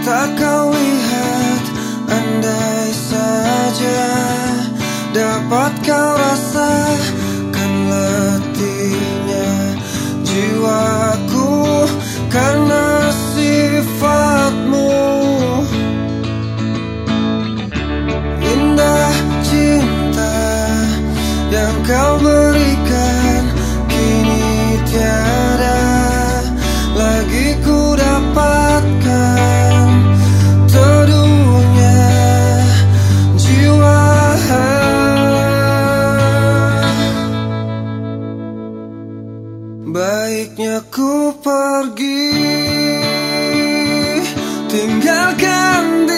Tak kau lihat andai saja Dapat kau rasakan pergi. Tinggalkan